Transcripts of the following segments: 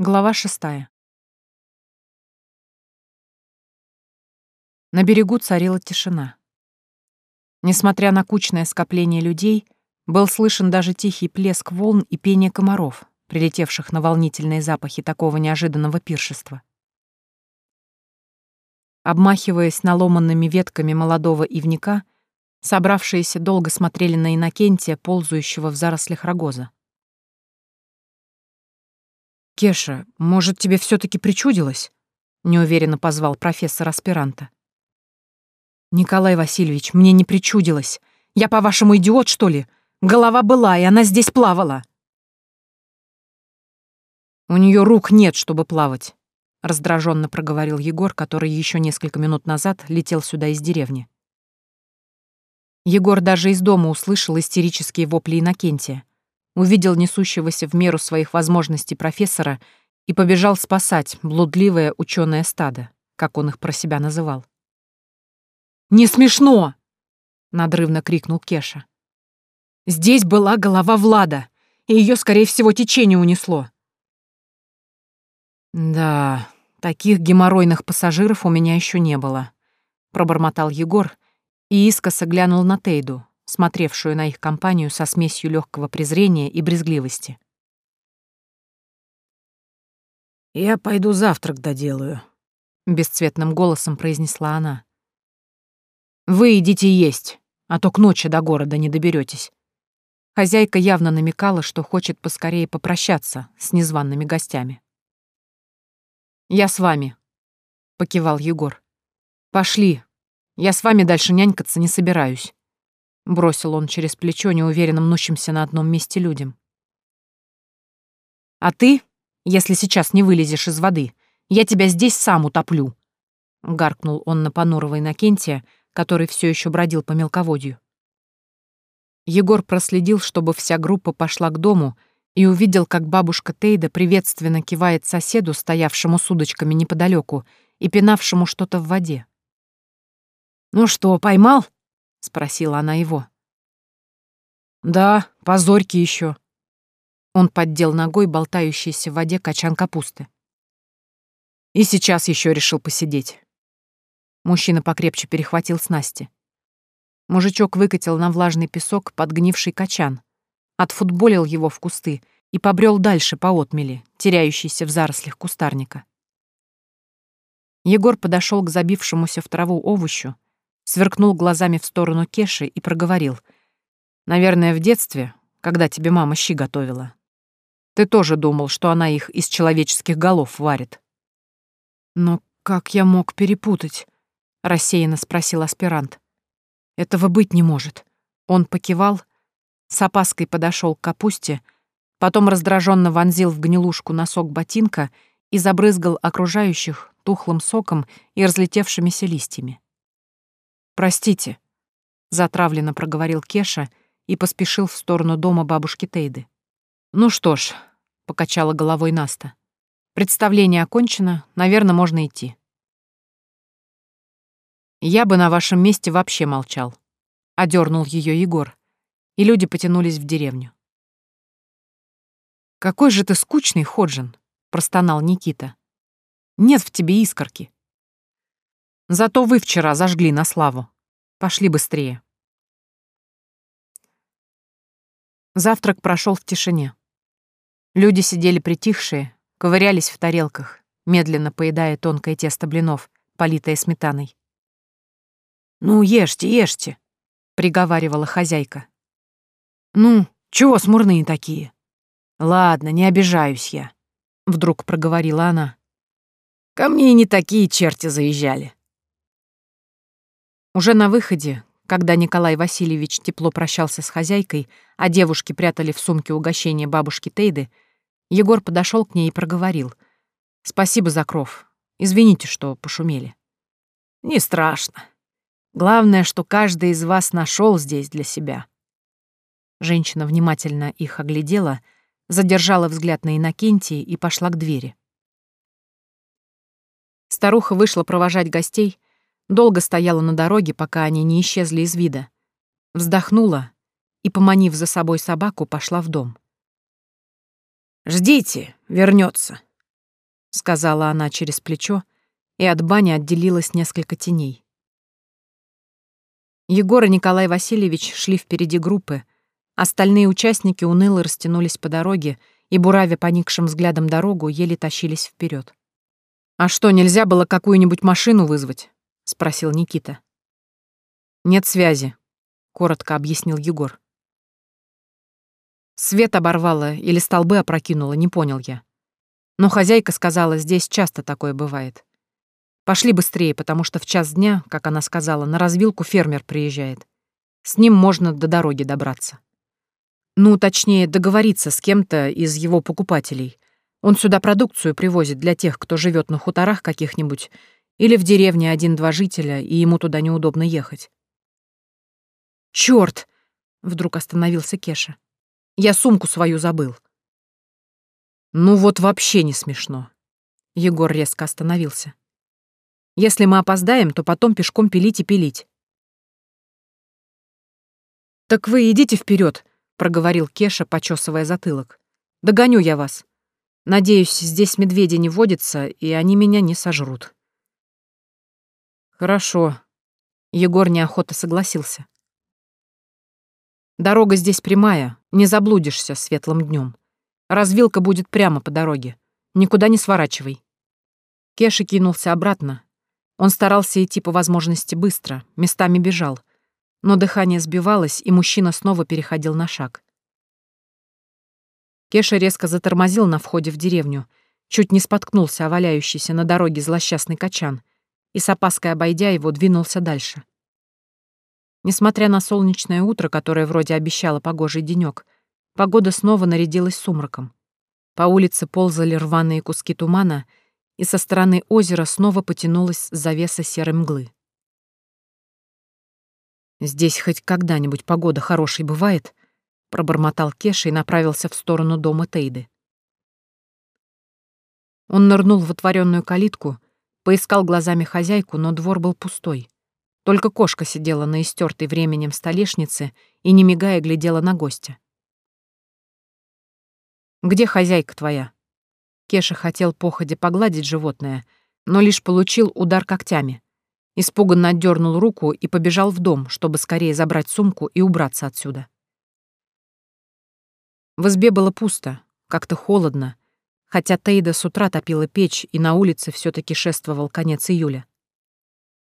Глава шестая. На берегу царила тишина. Несмотря на кучное скопление людей, был слышен даже тихий плеск волн и пение комаров, прилетевших на волнительные запахи такого неожиданного пиршества. Обмахиваясь наломанными ветками молодого ивника, собравшиеся долго смотрели на Иннокентия, ползающего в зарослях рогоза. «Кеша, может, тебе все таки причудилось?» — неуверенно позвал профессор аспиранта. «Николай Васильевич, мне не причудилось. Я, по-вашему, идиот, что ли? Голова была, и она здесь плавала». «У нее рук нет, чтобы плавать», — раздраженно проговорил Егор, который еще несколько минут назад летел сюда из деревни. Егор даже из дома услышал истерические вопли Иннокентия увидел несущегося в меру своих возможностей профессора и побежал спасать блудливое ученое стадо, как он их про себя называл. «Не смешно!» — надрывно крикнул Кеша. «Здесь была голова Влада, и ее, скорее всего, течение унесло». «Да, таких геморройных пассажиров у меня еще не было», — пробормотал Егор и искоса глянул на Тейду, смотревшую на их компанию со смесью легкого презрения и брезгливости. «Я пойду завтрак доделаю», — бесцветным голосом произнесла она. «Вы идите есть, а то к ночи до города не доберетесь. Хозяйка явно намекала, что хочет поскорее попрощаться с незваными гостями. «Я с вами», — покивал Егор. «Пошли. Я с вами дальше нянькаться не собираюсь». Бросил он через плечо неуверенно мнущимся на одном месте людям. «А ты, если сейчас не вылезешь из воды, я тебя здесь сам утоплю!» Гаркнул он на понурого Иннокентия, который все еще бродил по мелководью. Егор проследил, чтобы вся группа пошла к дому, и увидел, как бабушка Тейда приветственно кивает соседу, стоявшему с удочками неподалеку и пинавшему что-то в воде. «Ну что, поймал?» — спросила она его. «Да, позорьки еще. Он поддел ногой болтающийся в воде качан капусты. И сейчас еще решил посидеть. Мужчина покрепче перехватил снасти. Мужичок выкатил на влажный песок подгнивший качан, отфутболил его в кусты и побрел дальше по отмели, теряющейся в зарослях кустарника. Егор подошел к забившемуся в траву овощу, сверкнул глазами в сторону Кеши и проговорил. «Наверное, в детстве, когда тебе мама щи готовила, ты тоже думал, что она их из человеческих голов варит». «Но как я мог перепутать?» — рассеянно спросил аспирант. «Этого быть не может». Он покивал, с опаской подошел к капусте, потом раздраженно вонзил в гнилушку носок ботинка и забрызгал окружающих тухлым соком и разлетевшимися листьями. «Простите», — затравленно проговорил Кеша и поспешил в сторону дома бабушки Тейды. «Ну что ж», — покачала головой Наста, — «представление окончено, наверное, можно идти». «Я бы на вашем месте вообще молчал», — одернул ее Егор, и люди потянулись в деревню. «Какой же ты скучный, Ходжин», — простонал Никита. «Нет в тебе искорки». Зато вы вчера зажгли на славу. Пошли быстрее. Завтрак прошел в тишине. Люди сидели притихшие, ковырялись в тарелках, медленно поедая тонкое тесто блинов, политое сметаной. «Ну, ешьте, ешьте», — приговаривала хозяйка. «Ну, чего смурные такие?» «Ладно, не обижаюсь я», — вдруг проговорила она. «Ко мне и не такие черти заезжали. Уже на выходе, когда Николай Васильевич тепло прощался с хозяйкой, а девушки прятали в сумке угощение бабушки Тейды, Егор подошел к ней и проговорил. «Спасибо за кров. Извините, что пошумели». «Не страшно. Главное, что каждый из вас нашел здесь для себя». Женщина внимательно их оглядела, задержала взгляд на Иннокентии и пошла к двери. Старуха вышла провожать гостей, Долго стояла на дороге, пока они не исчезли из вида. Вздохнула и, поманив за собой собаку, пошла в дом. «Ждите, вернется, — сказала она через плечо, и от бани отделилось несколько теней. Егор и Николай Васильевич шли впереди группы, остальные участники уныло растянулись по дороге и, буравя поникшим взглядом дорогу, еле тащились вперед. «А что, нельзя было какую-нибудь машину вызвать?» — спросил Никита. «Нет связи», — коротко объяснил Егор. Свет оборвало или столбы опрокинуло, не понял я. Но хозяйка сказала, здесь часто такое бывает. Пошли быстрее, потому что в час дня, как она сказала, на развилку фермер приезжает. С ним можно до дороги добраться. Ну, точнее, договориться с кем-то из его покупателей. Он сюда продукцию привозит для тех, кто живет на хуторах каких-нибудь или в деревне один-два жителя, и ему туда неудобно ехать. Черт! вдруг остановился Кеша. «Я сумку свою забыл». «Ну вот вообще не смешно». Егор резко остановился. Если мы опоздаем, то потом пешком пилить и пилить. «Так вы идите вперед, проговорил Кеша, почесывая затылок. «Догоню я вас. Надеюсь, здесь медведи не водятся, и они меня не сожрут». «Хорошо», — Егор неохотно согласился. «Дорога здесь прямая, не заблудишься светлым днем. Развилка будет прямо по дороге. Никуда не сворачивай». Кеша кинулся обратно, он старался идти по возможности быстро, местами бежал. Но дыхание сбивалось, и мужчина снова переходил на шаг. Кеша резко затормозил на входе в деревню, чуть не споткнулся о валяющийся на дороге злосчастный качан и с опаской обойдя его двинулся дальше. Несмотря на солнечное утро, которое вроде обещало погожий денёк, погода снова нарядилась сумраком. По улице ползали рваные куски тумана — и со стороны озера снова потянулась завеса серой мглы. «Здесь хоть когда-нибудь погода хорошей бывает?» — пробормотал Кеша и направился в сторону дома Тейды. Он нырнул в отворенную калитку, поискал глазами хозяйку, но двор был пустой. Только кошка сидела на истертой временем столешнице и, не мигая, глядела на гостя. «Где хозяйка твоя?» Кеша хотел походе погладить животное, но лишь получил удар когтями. Испуганно отдернул руку и побежал в дом, чтобы скорее забрать сумку и убраться отсюда. В избе было пусто, как-то холодно, хотя Тейда с утра топила печь, и на улице все таки шествовал конец июля.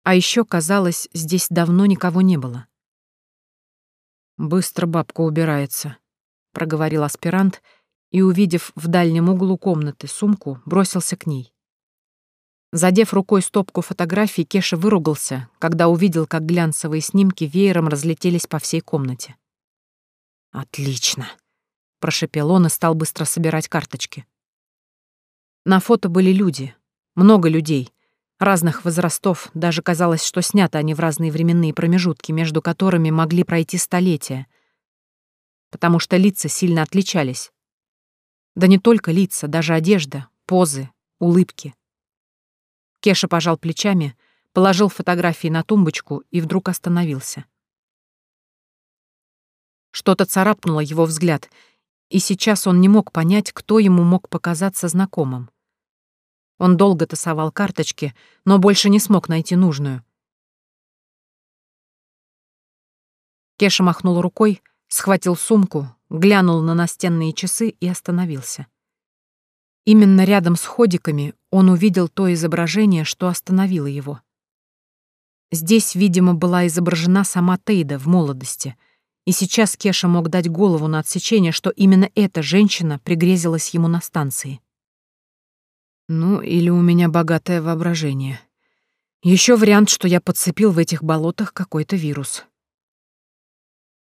А еще казалось, здесь давно никого не было. «Быстро бабка убирается», — проговорил аспирант — и, увидев в дальнем углу комнаты сумку, бросился к ней. Задев рукой стопку фотографий, Кеша выругался, когда увидел, как глянцевые снимки веером разлетелись по всей комнате. «Отлично!» — прошепел он и стал быстро собирать карточки. На фото были люди, много людей, разных возрастов, даже казалось, что сняты они в разные временные промежутки, между которыми могли пройти столетия, потому что лица сильно отличались. Да не только лица, даже одежда, позы, улыбки. Кеша пожал плечами, положил фотографии на тумбочку и вдруг остановился. Что-то царапнуло его взгляд, и сейчас он не мог понять, кто ему мог показаться знакомым. Он долго тасовал карточки, но больше не смог найти нужную. Кеша махнул рукой, схватил сумку, глянул на настенные часы и остановился. Именно рядом с ходиками он увидел то изображение, что остановило его. Здесь, видимо, была изображена сама Тейда в молодости, и сейчас Кеша мог дать голову на отсечение, что именно эта женщина пригрезилась ему на станции. Ну, или у меня богатое воображение. Еще вариант, что я подцепил в этих болотах какой-то вирус.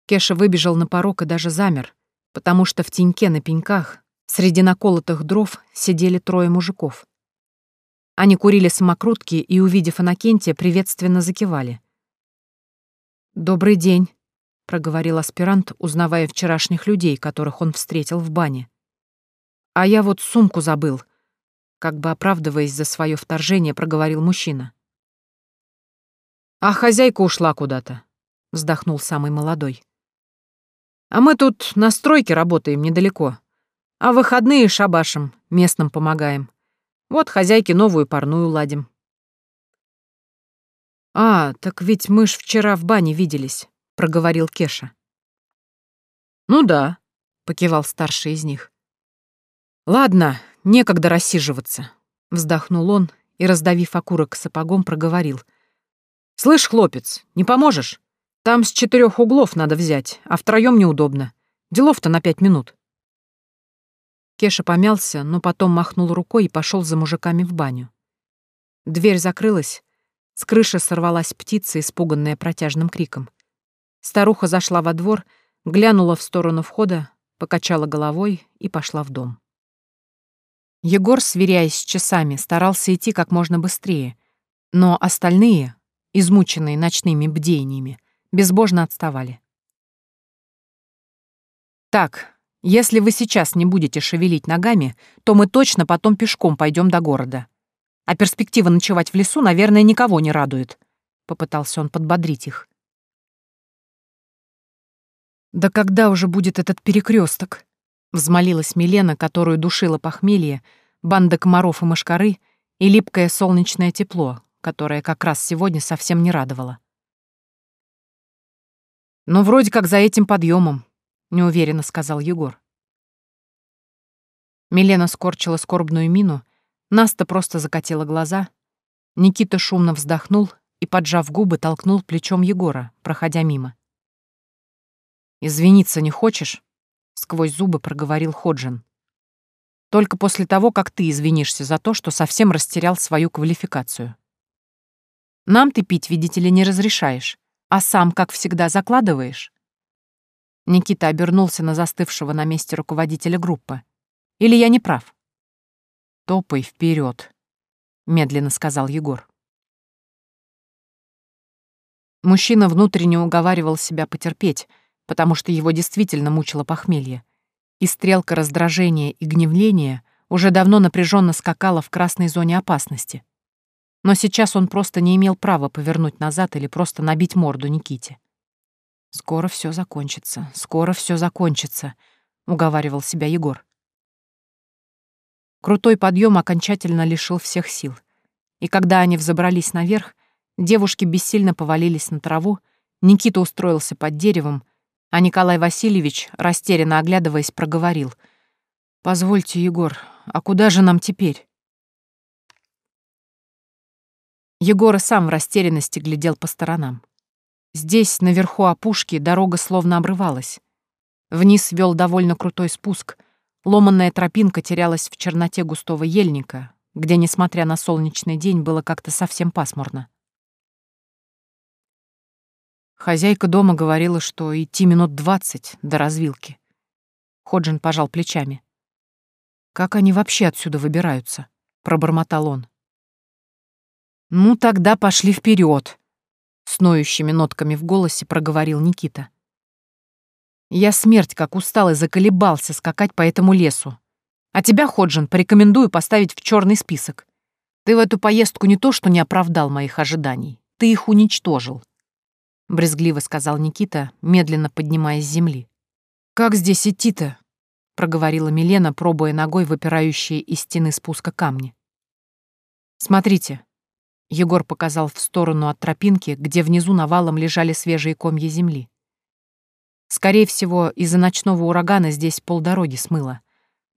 Кеша выбежал на порог и даже замер, потому что в теньке на пеньках, среди наколотых дров, сидели трое мужиков. Они курили самокрутки и, увидев Анакентия, приветственно закивали. «Добрый день», — проговорил аспирант, узнавая вчерашних людей, которых он встретил в бане. «А я вот сумку забыл», — как бы оправдываясь за свое вторжение, проговорил мужчина. «А хозяйка ушла куда-то», — вздохнул самый молодой. А мы тут на стройке работаем недалеко. А выходные шабашем, местным помогаем. Вот хозяйке новую парную ладим. «А, так ведь мы ж вчера в бане виделись», — проговорил Кеша. «Ну да», — покивал старший из них. «Ладно, некогда рассиживаться», — вздохнул он и, раздавив окурок сапогом, проговорил. «Слышь, хлопец, не поможешь? Там с четырех углов надо взять, а втроем неудобно. Делов-то на пять минут». Кеша помялся, но потом махнул рукой и пошел за мужиками в баню. Дверь закрылась, с крыши сорвалась птица, испуганная протяжным криком. Старуха зашла во двор, глянула в сторону входа, покачала головой и пошла в дом. Егор, сверяясь с часами, старался идти как можно быстрее, но остальные, измученные ночными бдениями, безбожно отставали. «Так, если вы сейчас не будете шевелить ногами, то мы точно потом пешком пойдем до города. А перспектива ночевать в лесу, наверное, никого не радует», — попытался он подбодрить их. «Да когда уже будет этот перекресток? Взмолилась Милена, которую душила похмелье, банда комаров и мошкары и липкое солнечное тепло, которое как раз сегодня совсем не радовало. «Но вроде как за этим подъемом, неуверенно сказал Егор. Милена скорчила скорбную мину, Наста просто закатила глаза, Никита шумно вздохнул и, поджав губы, толкнул плечом Егора, проходя мимо. «Извиниться не хочешь?» — сквозь зубы проговорил Ходжин. «Только после того, как ты извинишься за то, что совсем растерял свою квалификацию. Нам ты пить, видите ли, не разрешаешь, а сам, как всегда, закладываешь. Никита обернулся на застывшего на месте руководителя группы. «Или я не прав?» «Топай вперед, медленно сказал Егор. Мужчина внутренне уговаривал себя потерпеть, потому что его действительно мучило похмелье, и стрелка раздражения и гневления уже давно напряженно скакала в красной зоне опасности. Но сейчас он просто не имел права повернуть назад или просто набить морду Никите. «Скоро все закончится, скоро все закончится», — уговаривал себя Егор. Крутой подъем окончательно лишил всех сил. И когда они взобрались наверх, девушки бессильно повалились на траву, Никита устроился под деревом, а Николай Васильевич, растерянно оглядываясь, проговорил. «Позвольте, Егор, а куда же нам теперь?» Егор сам в растерянности глядел по сторонам. Здесь, наверху опушки, дорога словно обрывалась. Вниз вел довольно крутой спуск. Ломанная тропинка терялась в черноте густого ельника, где, несмотря на солнечный день, было как-то совсем пасмурно. Хозяйка дома говорила, что идти минут двадцать до развилки. Ходжин пожал плечами. «Как они вообще отсюда выбираются?» — пробормотал он. «Ну, тогда пошли вперед, с ноющими нотками в голосе проговорил Никита. Я смерть как устал и заколебался скакать по этому лесу. А тебя, Ходжин, порекомендую поставить в черный список. Ты в эту поездку не то что не оправдал моих ожиданий, ты их уничтожил. Брезгливо сказал Никита, медленно поднимаясь с земли. «Как здесь идти-то?» — проговорила Милена, пробуя ногой выпирающие из стены спуска камни. «Смотрите, Егор показал в сторону от тропинки, где внизу навалом лежали свежие комья земли. Скорее всего, из-за ночного урагана здесь полдороги смыло.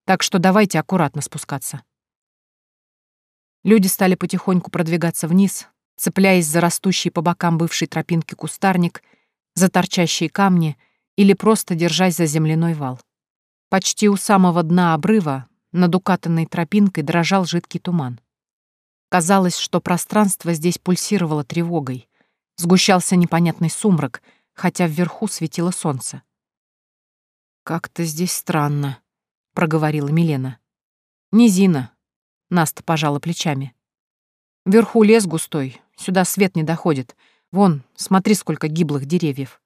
Так что давайте аккуратно спускаться. Люди стали потихоньку продвигаться вниз, цепляясь за растущий по бокам бывшей тропинки кустарник, за торчащие камни или просто держась за земляной вал. Почти у самого дна обрыва над укатанной тропинкой дрожал жидкий туман. Казалось, что пространство здесь пульсировало тревогой. Сгущался непонятный сумрак, хотя вверху светило солнце. «Как-то здесь странно», — проговорила Милена. «Низина», — Наста пожала плечами. «Вверху лес густой, сюда свет не доходит. Вон, смотри, сколько гиблых деревьев».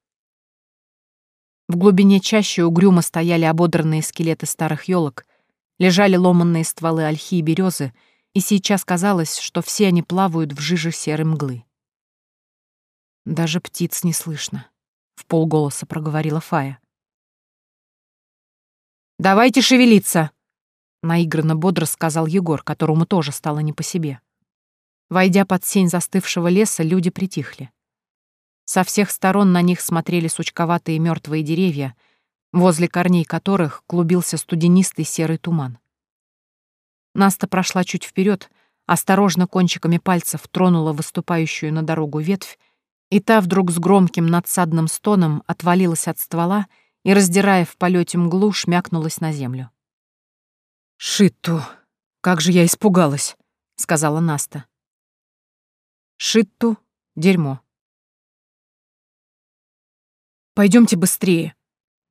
В глубине чаще угрюмо стояли ободранные скелеты старых елок, лежали ломанные стволы ольхи и березы, и сейчас казалось, что все они плавают в жиже серой мглы. «Даже птиц не слышно», — в полголоса проговорила Фая. «Давайте шевелиться!» наигранно бодро сказал Егор, которому тоже стало не по себе. Войдя под сень застывшего леса, люди притихли. Со всех сторон на них смотрели сучковатые мертвые деревья, возле корней которых клубился студенистый серый туман. Наста прошла чуть вперед, осторожно кончиками пальцев тронула выступающую на дорогу ветвь, и та вдруг с громким надсадным стоном отвалилась от ствола и, раздирая в полете мглу, шмякнулась на землю. «Шитту, как же я испугалась!» — сказала Наста. «Шитту — дерьмо», Пойдемте быстрее.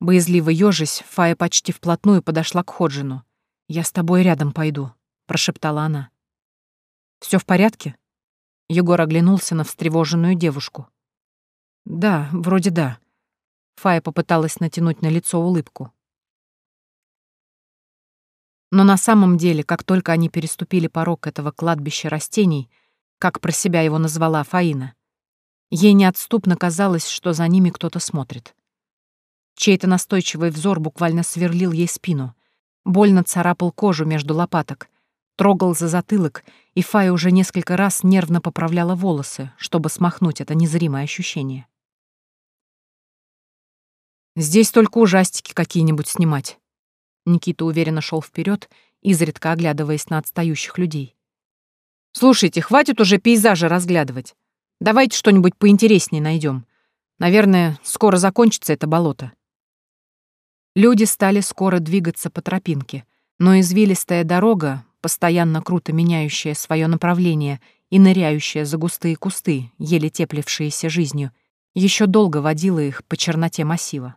Боязливо ежись, Фая почти вплотную подошла к Ходжину. «Я с тобой рядом пойду», — прошептала она. Все в порядке?» Егор оглянулся на встревоженную девушку. «Да, вроде да». Фая попыталась натянуть на лицо улыбку. Но на самом деле, как только они переступили порог этого кладбища растений, как про себя его назвала Фаина, Ей неотступно казалось, что за ними кто-то смотрит. Чей-то настойчивый взор буквально сверлил ей спину, больно царапал кожу между лопаток, трогал за затылок, и Фая уже несколько раз нервно поправляла волосы, чтобы смахнуть это незримое ощущение. «Здесь только ужастики какие-нибудь снимать». Никита уверенно шел вперед, изредка оглядываясь на отстающих людей. «Слушайте, хватит уже пейзажи разглядывать. Давайте что-нибудь поинтереснее найдем. Наверное, скоро закончится это болото. Люди стали скоро двигаться по тропинке, но извилистая дорога, постоянно круто меняющая свое направление и ныряющая за густые кусты, еле теплившиеся жизнью, еще долго водила их по черноте массива.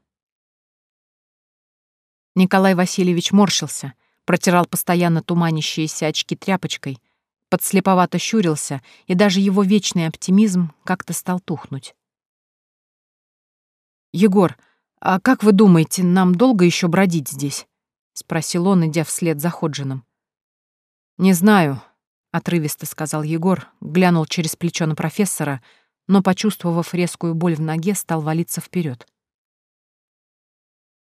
Николай Васильевич морщился, протирал постоянно туманящиеся очки тряпочкой — подслеповато щурился, и даже его вечный оптимизм как-то стал тухнуть. «Егор, а как вы думаете, нам долго еще бродить здесь?» — спросил он, идя вслед за Ходжином. «Не знаю», — отрывисто сказал Егор, глянул через плечо на профессора, но, почувствовав резкую боль в ноге, стал валиться вперед.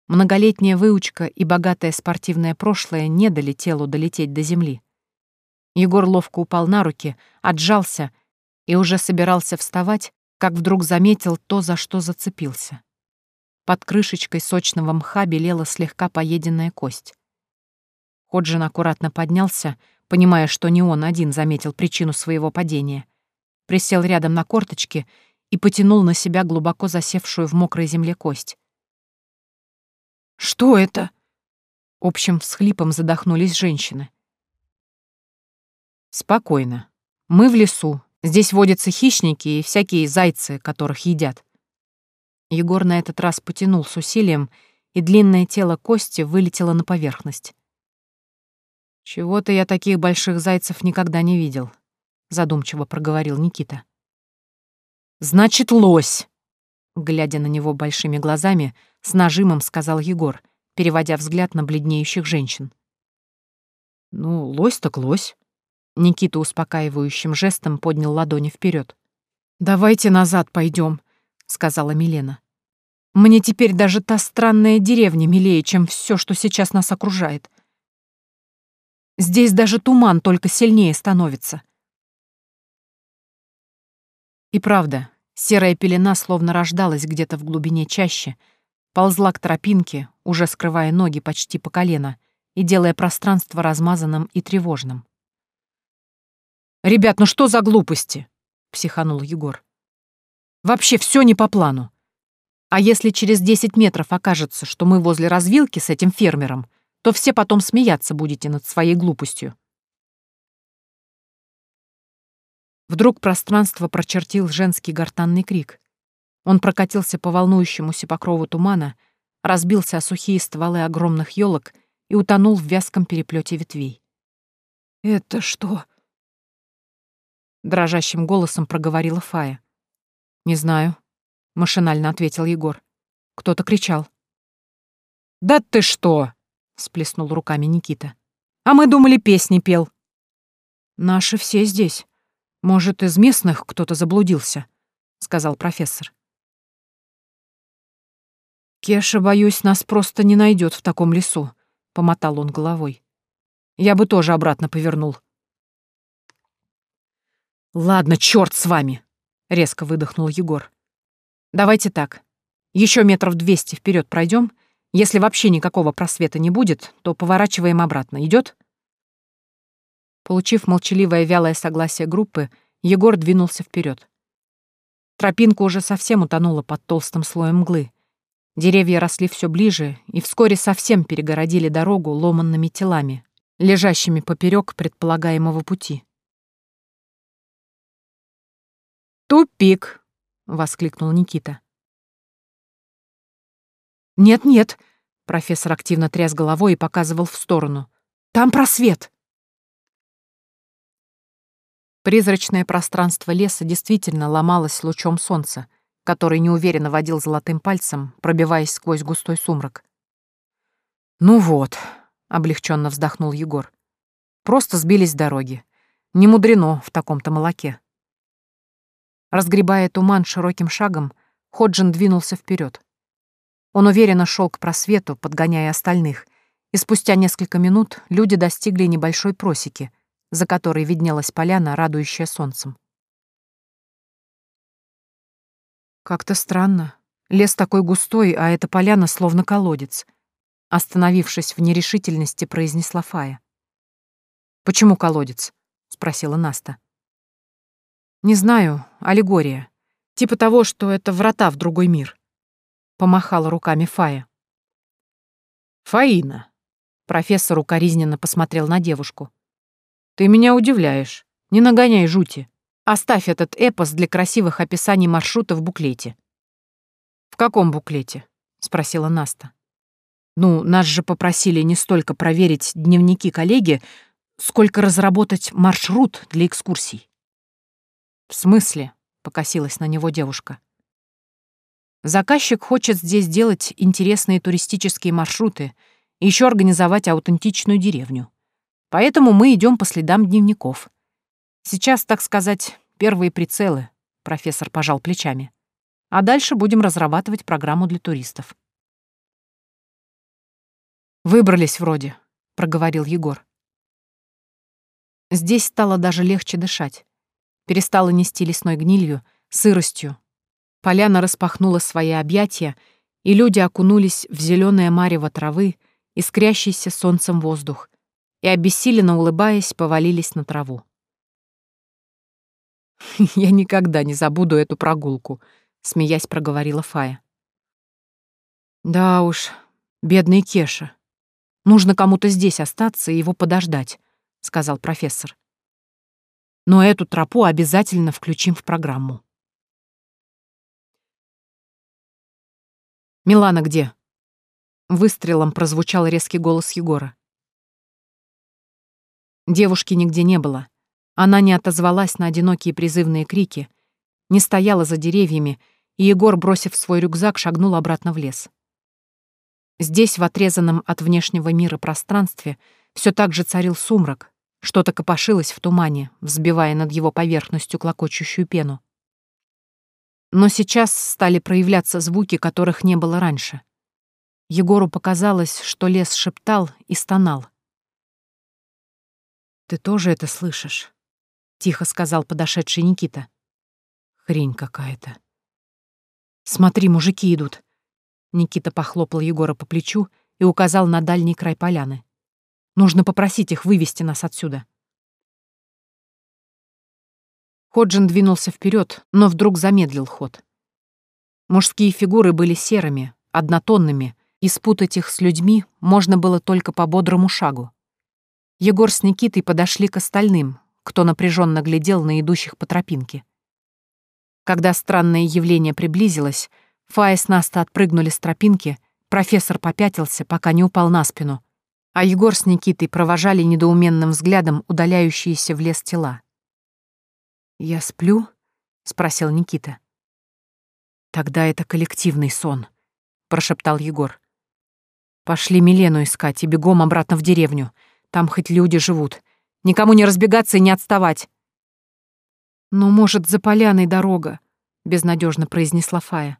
Многолетняя выучка и богатое спортивное прошлое не дали телу долететь до земли. Егор ловко упал на руки, отжался и уже собирался вставать, как вдруг заметил то, за что зацепился. Под крышечкой сочного мха белела слегка поеденная кость. Ходжин аккуратно поднялся, понимая, что не он один заметил причину своего падения. Присел рядом на корточки и потянул на себя глубоко засевшую в мокрой земле кость. «Что это?» Общим всхлипом задохнулись женщины. Спокойно. Мы в лесу. Здесь водятся хищники и всякие зайцы, которых едят. Егор на этот раз потянул с усилием, и длинное тело Кости вылетело на поверхность. «Чего-то я таких больших зайцев никогда не видел», — задумчиво проговорил Никита. «Значит, лось!» Глядя на него большими глазами, с нажимом сказал Егор, переводя взгляд на бледнеющих женщин. «Ну, лось так лось», Никита успокаивающим жестом поднял ладони вперед. «Давайте назад пойдем, сказала Милена. «Мне теперь даже та странная деревня милее, чем все, что сейчас нас окружает. Здесь даже туман только сильнее становится». И правда, серая пелена словно рождалась где-то в глубине чаще, ползла к тропинке, уже скрывая ноги почти по колено и делая пространство размазанным и тревожным. «Ребят, ну что за глупости?» — психанул Егор. «Вообще все не по плану. А если через десять метров окажется, что мы возле развилки с этим фермером, то все потом смеяться будете над своей глупостью». Вдруг пространство прочертил женский гортанный крик. Он прокатился по волнующемуся покрову тумана, разбился о сухие стволы огромных елок и утонул в вязком переплете ветвей. «Это что?» — дрожащим голосом проговорила Фая. «Не знаю», — машинально ответил Егор. Кто-то кричал. «Да ты что!» — сплеснул руками Никита. «А мы думали, песни пел». «Наши все здесь. Может, из местных кто-то заблудился», — сказал профессор. «Кеша, боюсь, нас просто не найдет в таком лесу», — помотал он головой. Я бы тоже обратно повернул. «Ладно, черт с вами!» — резко выдохнул Егор. «Давайте так. Еще метров двести вперед пройдем. Если вообще никакого просвета не будет, то поворачиваем обратно. Идет? Получив молчаливое вялое согласие группы, Егор двинулся вперед. Тропинка уже совсем утонула под толстым слоем мглы. Деревья росли все ближе и вскоре совсем перегородили дорогу ломанными телами, лежащими поперек предполагаемого пути. «Тупик!» — воскликнул Никита. «Нет-нет», — профессор активно тряс головой и показывал в сторону. «Там просвет!» Призрачное пространство леса действительно ломалось лучом солнца, который неуверенно водил золотым пальцем, пробиваясь сквозь густой сумрак. «Ну вот», — облегченно вздохнул Егор. «Просто сбились дороги. Не мудрено в таком-то молоке». Разгребая туман широким шагом, Ходжин двинулся вперед. Он уверенно шел к просвету, подгоняя остальных, и спустя несколько минут люди достигли небольшой просеки — за которой виднелась поляна, радующая солнцем. «Как-то странно. Лес такой густой, а эта поляна словно колодец», остановившись в нерешительности, произнесла Фая. «Почему колодец?» — спросила Наста. «Не знаю, аллегория. Типа того, что это врата в другой мир», — помахала руками Фая. «Фаина», — профессор укоризненно посмотрел на девушку. Ты меня удивляешь. Не нагоняй жути. Оставь этот эпос для красивых описаний маршрута в буклете. В каком буклете? спросила Наста. Ну, нас же попросили не столько проверить дневники коллеги, сколько разработать маршрут для экскурсий. В смысле? покосилась на него девушка. Заказчик хочет здесь сделать интересные туристические маршруты и еще организовать аутентичную деревню. Поэтому мы идем по следам дневников. Сейчас, так сказать, первые прицелы, профессор пожал плечами. А дальше будем разрабатывать программу для туристов. Выбрались вроде, проговорил Егор. Здесь стало даже легче дышать. Перестало нести лесной гнилью, сыростью. Поляна распахнула свои объятия, и люди окунулись в зеленое марево травы, искрящийся солнцем воздух, и, обессиленно улыбаясь, повалились на траву. «Я никогда не забуду эту прогулку», — смеясь проговорила Фая. «Да уж, бедный Кеша. Нужно кому-то здесь остаться и его подождать», — сказал профессор. «Но эту тропу обязательно включим в программу». «Милана где?» Выстрелом прозвучал резкий голос Егора. Девушки нигде не было. Она не отозвалась на одинокие призывные крики, не стояла за деревьями, и Егор, бросив свой рюкзак, шагнул обратно в лес. Здесь, в отрезанном от внешнего мира пространстве, все так же царил сумрак, что-то копошилось в тумане, взбивая над его поверхностью клокочущую пену. Но сейчас стали проявляться звуки, которых не было раньше. Егору показалось, что лес шептал и стонал. «Ты тоже это слышишь?» — тихо сказал подошедший Никита. «Хрень какая-то». «Смотри, мужики идут!» Никита похлопал Егора по плечу и указал на дальний край поляны. «Нужно попросить их вывести нас отсюда». Ходжин двинулся вперед, но вдруг замедлил ход. Мужские фигуры были серыми, однотонными, и спутать их с людьми можно было только по бодрому шагу. Егор с Никитой подошли к остальным, кто напряженно глядел на идущих по тропинке. Когда странное явление приблизилось, Фая с Наста отпрыгнули с тропинки, профессор попятился, пока не упал на спину, а Егор с Никитой провожали недоуменным взглядом удаляющиеся в лес тела. «Я сплю?» — спросил Никита. «Тогда это коллективный сон», — прошептал Егор. «Пошли Милену искать и бегом обратно в деревню. Там хоть люди живут. Никому не разбегаться и не отставать. «Ну, может, за поляной дорога», — безнадежно произнесла Фая.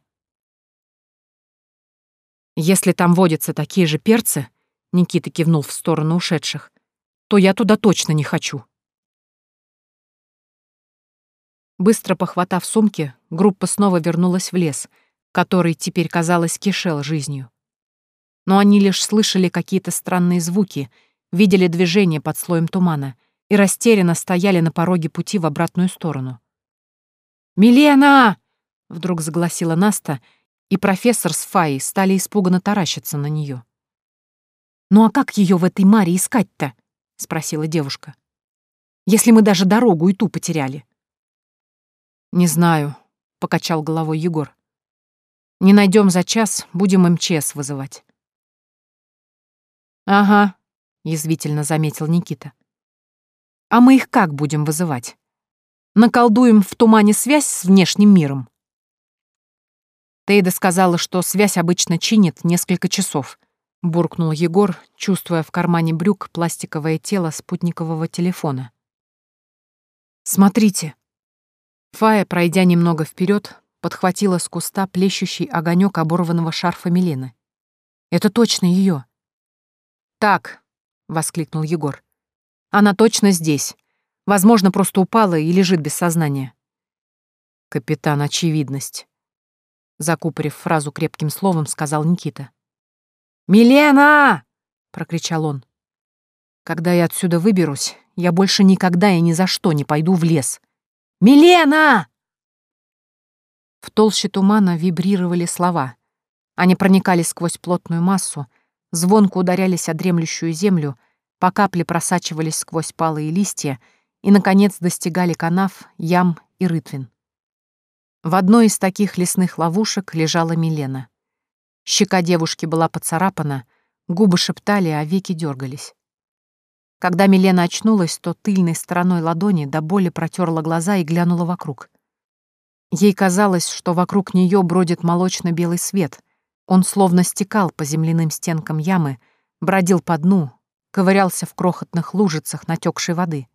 «Если там водятся такие же перцы», — Никита кивнул в сторону ушедших, то я туда точно не хочу. Быстро похватав сумки, группа снова вернулась в лес, который теперь, казалось, кишел жизнью. Но они лишь слышали какие-то странные звуки, видели движение под слоем тумана и растерянно стояли на пороге пути в обратную сторону. «Милена!» — вдруг загласила Наста, и профессор с Фаей стали испуганно таращиться на нее. «Ну а как ее в этой маре искать-то?» — спросила девушка. «Если мы даже дорогу и ту потеряли». «Не знаю», — покачал головой Егор. «Не найдем за час, будем МЧС вызывать». «Ага», — язвительно заметил Никита. «А мы их как будем вызывать? Наколдуем в тумане связь с внешним миром?» Тейда сказала, что связь обычно чинит несколько часов, буркнул Егор, чувствуя в кармане брюк пластиковое тело спутникового телефона. «Смотрите!» Фая, пройдя немного вперед, подхватила с куста плещущий огонек оборванного шарфа Милены. «Это точно ее. «Так!» — воскликнул Егор. «Она точно здесь. Возможно, просто упала и лежит без сознания». «Капитан, очевидность!» Закупорив фразу крепким словом, сказал Никита. «Милена!» — прокричал он. «Когда я отсюда выберусь, я больше никогда и ни за что не пойду в лес. Милена!» В толще тумана вибрировали слова. Они проникали сквозь плотную массу, звонко ударялись о дремлющую землю, по капле просачивались сквозь палые листья и, наконец, достигали канав, ям и рытвин. В одной из таких лесных ловушек лежала Милена. Щека девушки была поцарапана, губы шептали, а веки дергались. Когда Милена очнулась, то тыльной стороной ладони до боли протерла глаза и глянула вокруг. Ей казалось, что вокруг нее бродит молочно-белый свет. Он словно стекал по земляным стенкам ямы, бродил по дну, ковырялся в крохотных лужицах натекшей воды.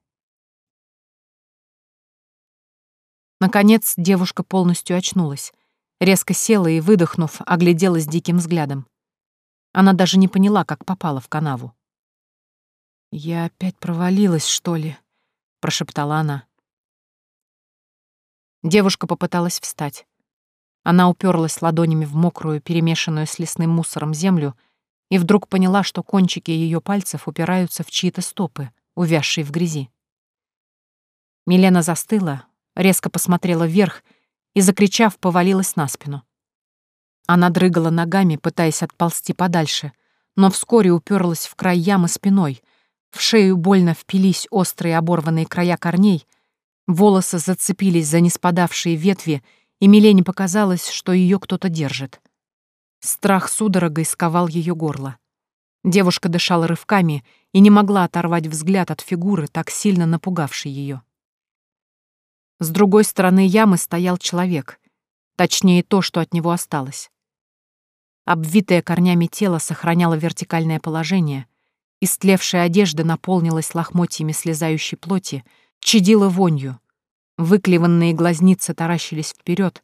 Наконец девушка полностью очнулась, резко села и, выдохнув, огляделась диким взглядом. Она даже не поняла, как попала в канаву. «Я опять провалилась, что ли?» — прошептала она. Девушка попыталась встать. Она уперлась ладонями в мокрую, перемешанную с лесным мусором землю и вдруг поняла, что кончики ее пальцев упираются в чьи-то стопы, увязшие в грязи. Милена застыла, резко посмотрела вверх и, закричав, повалилась на спину. Она дрыгала ногами, пытаясь отползти подальше, но вскоре уперлась в край ямы спиной — в шею больно впились острые оборванные края корней, волосы зацепились за неспадавшие ветви, и Милене показалось, что ее кто-то держит. Страх судорогой сковал ее горло. Девушка дышала рывками и не могла оторвать взгляд от фигуры, так сильно напугавшей ее. С другой стороны ямы стоял человек, точнее то, что от него осталось. Обвитое корнями тело сохраняло вертикальное положение — Истлевшая одежда наполнилась лохмотьями слезающей плоти, чадила вонью. Выклеванные глазницы таращились вперед.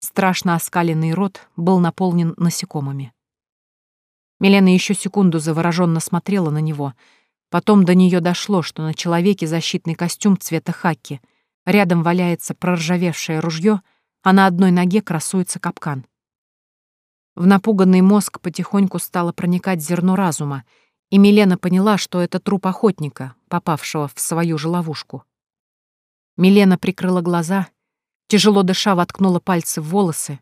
Страшно оскаленный рот был наполнен насекомыми. Милена еще секунду завороженно смотрела на него. Потом до нее дошло, что на человеке защитный костюм цвета хаки. Рядом валяется проржавевшее ружье, а на одной ноге красуется капкан. В напуганный мозг потихоньку стало проникать зерно разума — и Милена поняла, что это труп охотника, попавшего в свою же ловушку. Милена прикрыла глаза, тяжело дыша воткнула пальцы в волосы,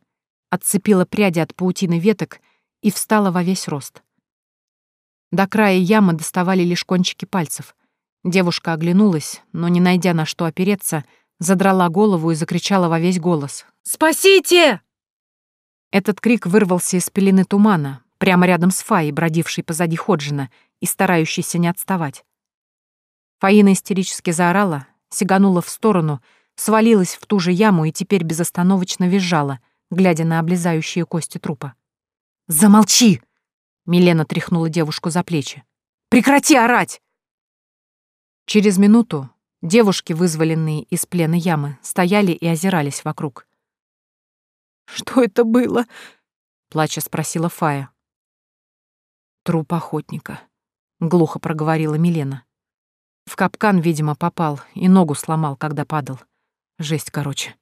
отцепила пряди от паутины веток и встала во весь рост. До края ямы доставали лишь кончики пальцев. Девушка оглянулась, но, не найдя на что опереться, задрала голову и закричала во весь голос. «Спасите!» Этот крик вырвался из пелены тумана, прямо рядом с Фаей, бродившей позади Ходжина и старающейся не отставать. Фаина истерически заорала, сиганула в сторону, свалилась в ту же яму и теперь безостановочно визжала, глядя на облезающие кости трупа. «Замолчи!» — Милена тряхнула девушку за плечи. «Прекрати орать!» Через минуту девушки, вызволенные из плена ямы, стояли и озирались вокруг. «Что это было?» — плача спросила Фая. «Труп охотника», — глухо проговорила Милена. В капкан, видимо, попал и ногу сломал, когда падал. Жесть, короче.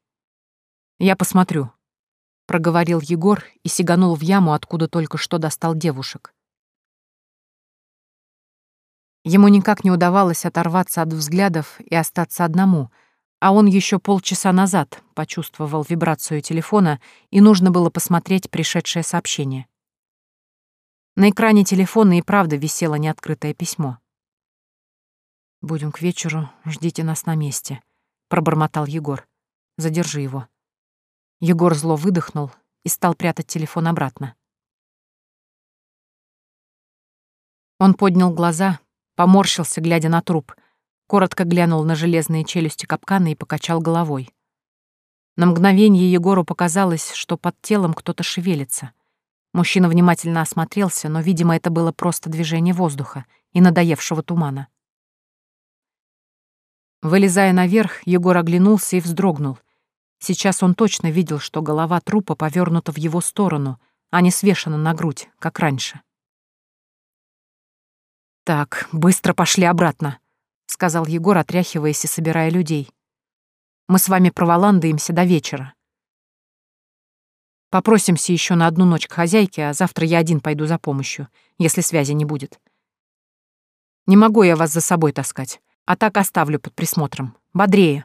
Я посмотрю, проговорил Егор и сиганул в яму, откуда только что достал девушек. Ему никак не удавалось оторваться от взглядов и остаться одному, а он еще полчаса назад почувствовал вибрацию телефона, и нужно было посмотреть пришедшее сообщение. На экране телефона и правда висело неоткрытое письмо. «Будем к вечеру, ждите нас на месте», — пробормотал Егор. «Задержи его». Егор зло выдохнул и стал прятать телефон обратно. Он поднял глаза, поморщился, глядя на труп, коротко глянул на железные челюсти капкана и покачал головой. На мгновение Егору показалось, что под телом кто-то шевелится. Мужчина внимательно осмотрелся, но, видимо, это было просто движение воздуха и надоевшего тумана. Вылезая наверх, Егор оглянулся и вздрогнул. Сейчас он точно видел, что голова трупа повернута в его сторону, а не свешена на грудь, как раньше. «Так, быстро пошли обратно», — сказал Егор, отряхиваясь и собирая людей. «Мы с вами проволандаемся до вечера. Попросимся еще на одну ночь к хозяйке, а завтра я один пойду за помощью, если связи не будет. Не могу я вас за собой таскать. А так оставлю под присмотром. Бодрее.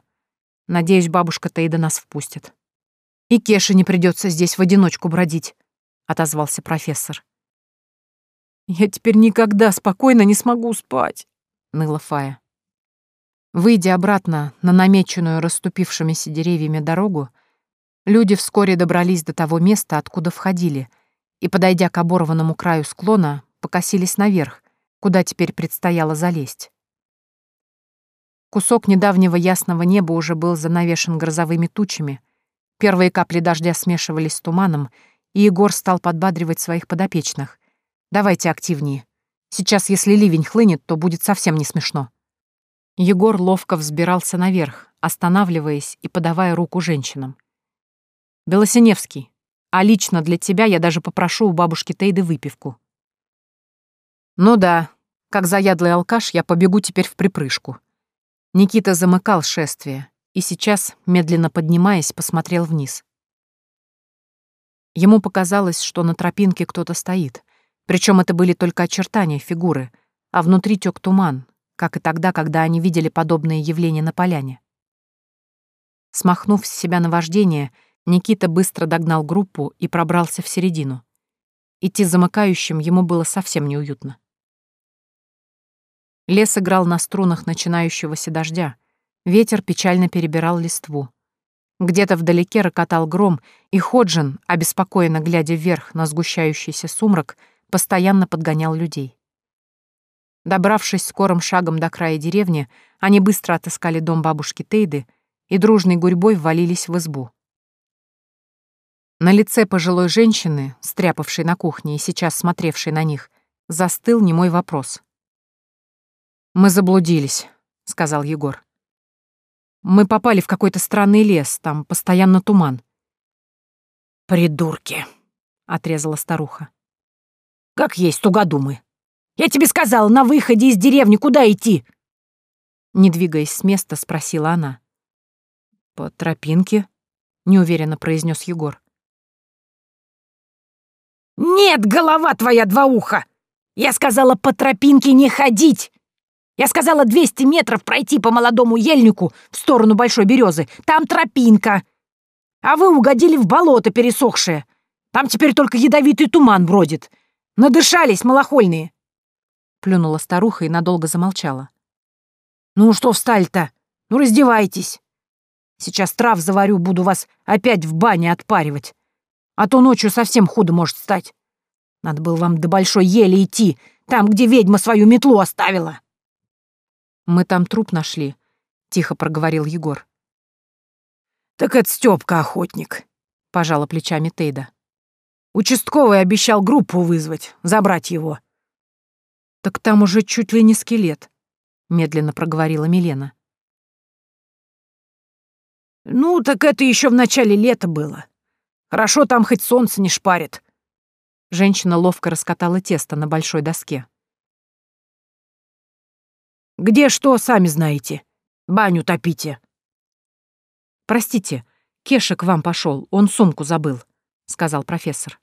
Надеюсь, бабушка Тейда нас впустит. И Кеше не придется здесь в одиночку бродить, отозвался профессор. Я теперь никогда спокойно не смогу спать, ныла Фая. Выйдя обратно на намеченную расступившимися деревьями дорогу, люди вскоре добрались до того места, откуда входили, и, подойдя к оборванному краю склона, покосились наверх, куда теперь предстояло залезть. Кусок недавнего ясного неба уже был занавешен грозовыми тучами. Первые капли дождя смешивались с туманом, и Егор стал подбадривать своих подопечных. «Давайте активнее. Сейчас, если ливень хлынет, то будет совсем не смешно». Егор ловко взбирался наверх, останавливаясь и подавая руку женщинам. «Белосиневский, а лично для тебя я даже попрошу у бабушки Тейды выпивку». «Ну да, как заядлый алкаш я побегу теперь в припрыжку», Никита замыкал шествие и сейчас, медленно поднимаясь, посмотрел вниз. Ему показалось, что на тропинке кто-то стоит, причем это были только очертания фигуры, а внутри тек туман, как и тогда, когда они видели подобные явления на поляне. Смахнув с себя наваждение, Никита быстро догнал группу и пробрался в середину. Идти замыкающим ему было совсем неуютно. Лес играл на струнах начинающегося дождя. Ветер печально перебирал листву. Где-то вдалеке рокотал гром, и Ходжин, обеспокоенно глядя вверх на сгущающийся сумрак, постоянно подгонял людей. Добравшись скорым шагом до края деревни, они быстро отыскали дом бабушки Тейды и дружной гурьбой ввалились в избу. На лице пожилой женщины, стряпавшей на кухне и сейчас смотревшей на них, застыл немой вопрос. «Мы заблудились», — сказал Егор. «Мы попали в какой-то странный лес, там постоянно туман». «Придурки», — отрезала старуха. «Как есть тугодумы. Я тебе сказал, на выходе из деревни куда идти?» Не двигаясь с места, спросила она. «По тропинке», — неуверенно произнес Егор. «Нет, голова твоя два уха! Я сказала, по тропинке не ходить! Я сказала 200 метров пройти по молодому ельнику в сторону Большой Березы. Там тропинка. А вы угодили в болото пересохшее. Там теперь только ядовитый туман бродит. Надышались малохольные. Плюнула старуха и надолго замолчала. Ну что встали-то? Ну раздевайтесь. Сейчас трав заварю, буду вас опять в бане отпаривать. А то ночью совсем худо может стать. Надо было вам до большой ели идти, там, где ведьма свою метлу оставила. Мы там труп нашли», — тихо проговорил Егор. «Так это Стёпка охотник», — пожала плечами Тейда. «Участковый обещал группу вызвать, забрать его». «Так там уже чуть ли не скелет», — медленно проговорила Милена. «Ну, так это еще в начале лета было. Хорошо, там хоть солнце не шпарит». Женщина ловко раскатала тесто на большой доске. Где что, сами знаете. Баню топите». «Простите, Кеша к вам пошел, он сумку забыл», — сказал профессор.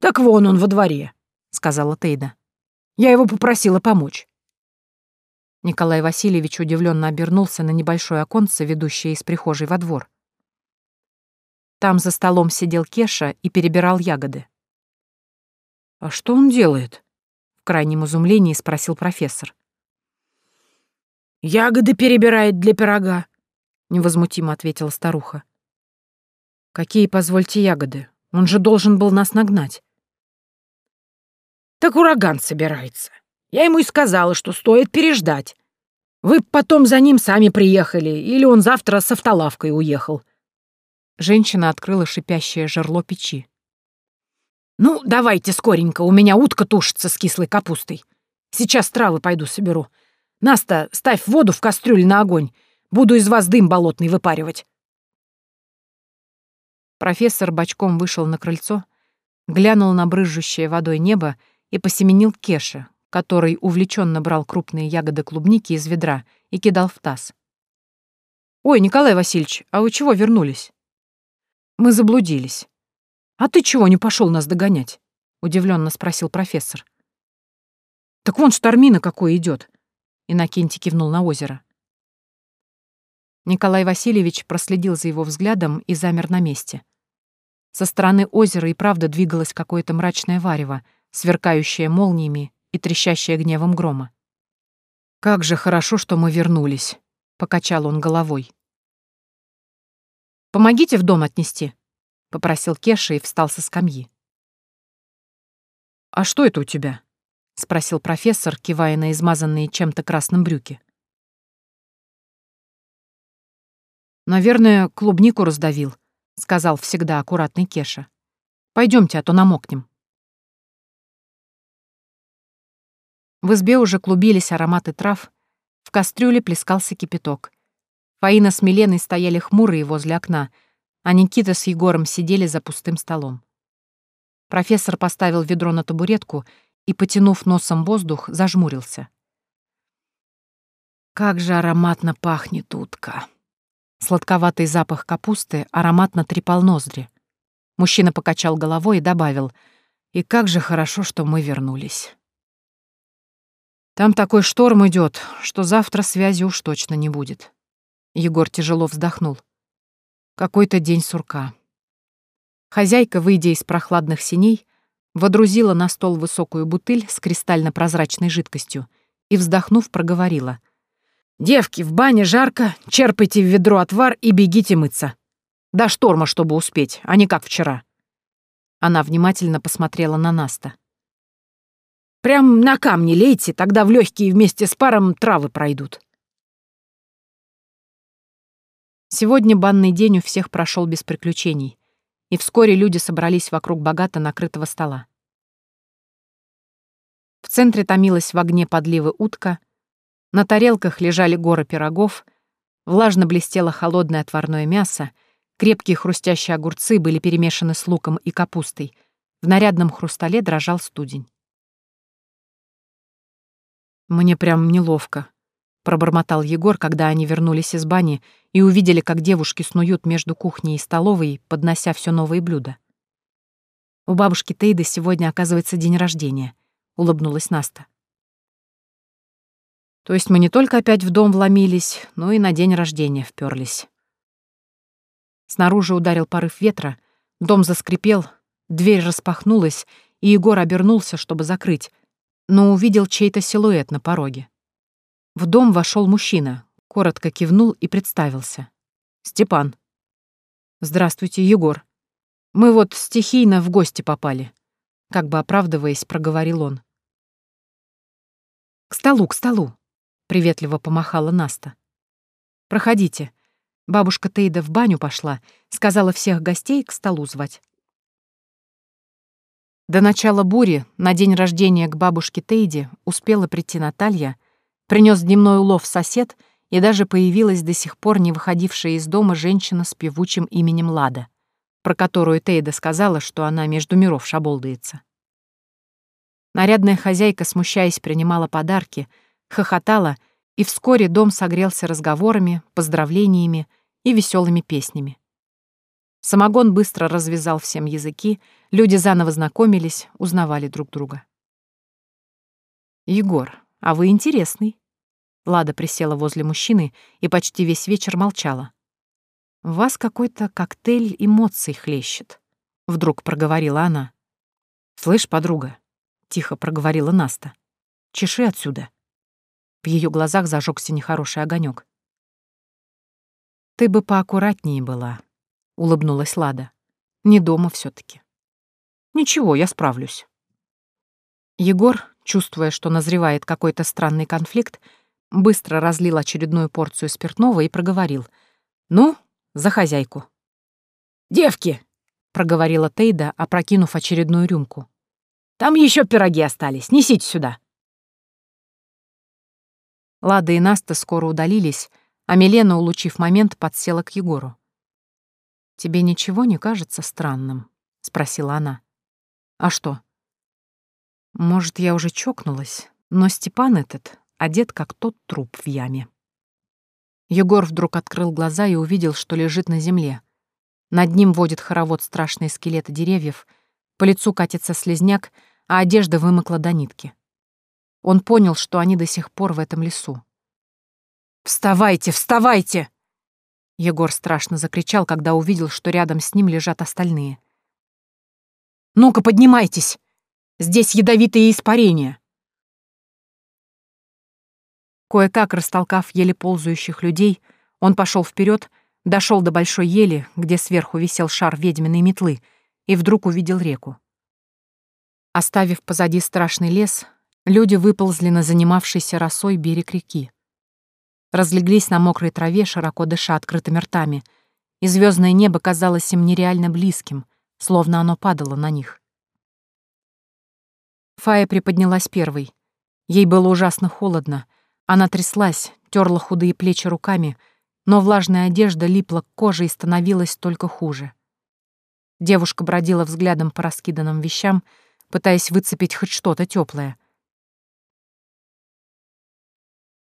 «Так вон он во дворе», — сказала Тейда. «Я его попросила помочь». Николай Васильевич удивленно обернулся на небольшое оконце, ведущее из прихожей во двор. Там за столом сидел Кеша и перебирал ягоды. «А что он делает?» — в крайнем изумлении спросил профессор. «Ягоды перебирает для пирога», — невозмутимо ответила старуха. «Какие, позвольте, ягоды? Он же должен был нас нагнать». «Так ураган собирается. Я ему и сказала, что стоит переждать. Вы потом за ним сами приехали, или он завтра с автолавкой уехал». Женщина открыла шипящее жерло печи. «Ну, давайте скоренько, у меня утка тушится с кислой капустой. Сейчас травы пойду соберу. Наста, ставь воду в кастрюль на огонь. Буду из вас дым болотный выпаривать». Профессор бочком вышел на крыльцо, глянул на брызжущее водой небо и посеменил к Кеше, который увлеченно брал крупные ягоды клубники из ведра и кидал в таз. «Ой, Николай Васильевич, а вы чего вернулись?» «Мы заблудились». «А ты чего не пошел нас догонять?» — удивленно спросил профессор. «Так вон штормина какой идет. Иннокентий кивнул на озеро. Николай Васильевич проследил за его взглядом и замер на месте. Со стороны озера и правда двигалось какое-то мрачное варево, сверкающее молниями и трещащее гневом грома. «Как же хорошо, что мы вернулись», — покачал он головой. «Помогите в дом отнести», — попросил Кеша и встал со скамьи. «А что это у тебя?» — спросил профессор, кивая на измазанные чем-то красным брюки. «Наверное, клубнику раздавил», — сказал всегда аккуратный Кеша. Пойдемте, а то намокнем». В избе уже клубились ароматы трав, в кастрюле плескался кипяток. Фаина с Миленой стояли хмурые возле окна, а Никита с Егором сидели за пустым столом. Профессор поставил ведро на табуретку и, потянув носом воздух, зажмурился. «Как же ароматно пахнет утка!» Сладковатый запах капусты ароматно трепал ноздри. Мужчина покачал головой и добавил, «И как же хорошо, что мы вернулись». «Там такой шторм идет, что завтра связи уж точно не будет». Егор тяжело вздохнул. «Какой-то день сурка». Хозяйка, выйдя из прохладных синей, водрузила на стол высокую бутыль с кристально-прозрачной жидкостью и, вздохнув, проговорила. «Девки, в бане жарко, черпайте в ведро отвар и бегите мыться. До шторма, чтобы успеть, а не как вчера». Она внимательно посмотрела на Наста. «Прям на камни лейте, тогда в легкие вместе с паром травы пройдут». Сегодня банный день у всех прошел без приключений, и вскоре люди собрались вокруг богато накрытого стола. В центре томилась в огне подливы утка, на тарелках лежали горы пирогов, влажно блестело холодное отварное мясо, крепкие хрустящие огурцы были перемешаны с луком и капустой, в нарядном хрустале дрожал студень. «Мне прям неловко», — пробормотал Егор, когда они вернулись из бани и увидели, как девушки снуют между кухней и столовой, поднося все новые блюда. «У бабушки Тейды сегодня, оказывается, день рождения», — улыбнулась Наста. То есть мы не только опять в дом вломились, но и на день рождения вперлись. Снаружи ударил порыв ветра, дом заскрипел, дверь распахнулась, и Егор обернулся, чтобы закрыть, но увидел чей-то силуэт на пороге. В дом вошел мужчина, коротко кивнул и представился. «Степан». «Здравствуйте, Егор. Мы вот стихийно в гости попали», — как бы оправдываясь, проговорил он. «К столу, к столу», приветливо помахала Наста. Проходите. Бабушка Тейда в баню пошла, сказала всех гостей к столу звать. До начала бури на день рождения к бабушке Тейде успела прийти Наталья, принес дневной улов сосед и даже появилась до сих пор не выходившая из дома женщина с певучим именем Лада, про которую Тейда сказала, что она между миров шаболдается. Нарядная хозяйка, смущаясь, принимала подарки — хохотала И вскоре дом согрелся разговорами, поздравлениями и веселыми песнями. Самогон быстро развязал всем языки, люди заново знакомились, узнавали друг друга. «Егор, а вы интересный». Лада присела возле мужчины и почти весь вечер молчала. «В вас какой-то коктейль эмоций хлещет», — вдруг проговорила она. «Слышь, подруга», — тихо проговорила Наста, — «чеши отсюда». В ее глазах зажегся нехороший огонек. «Ты бы поаккуратнее была», — улыбнулась Лада. «Не дома все таки «Ничего, я справлюсь». Егор, чувствуя, что назревает какой-то странный конфликт, быстро разлил очередную порцию спиртного и проговорил. «Ну, за хозяйку». «Девки!» — проговорила Тейда, опрокинув очередную рюмку. «Там еще пироги остались, несите сюда». Лада и Наста скоро удалились, а Милена, улучив момент, подсела к Егору. «Тебе ничего не кажется странным?» — спросила она. «А что?» «Может, я уже чокнулась, но Степан этот одет как тот труп в яме». Егор вдруг открыл глаза и увидел, что лежит на земле. Над ним водит хоровод страшные скелеты деревьев, по лицу катится слезняк, а одежда вымокла до нитки. Он понял, что они до сих пор в этом лесу. «Вставайте, вставайте!» Егор страшно закричал, когда увидел, что рядом с ним лежат остальные. «Ну-ка, поднимайтесь! Здесь ядовитые испарения!» Кое-как растолкав еле ползающих людей, он пошел вперед, дошел до большой ели, где сверху висел шар ведьминой метлы, и вдруг увидел реку. Оставив позади страшный лес, Люди выползли на занимавшийся росой берег реки. Разлеглись на мокрой траве, широко дыша открытыми ртами, и звездное небо казалось им нереально близким, словно оно падало на них. Фая приподнялась первой. Ей было ужасно холодно. Она тряслась, терла худые плечи руками, но влажная одежда липла к коже и становилась только хуже. Девушка бродила взглядом по раскиданным вещам, пытаясь выцепить хоть что-то теплое —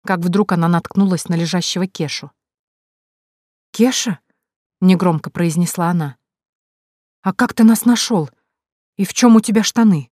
как вдруг она наткнулась на лежащего Кешу. «Кеша?» — негромко произнесла она. «А как ты нас нашел? И в чем у тебя штаны?»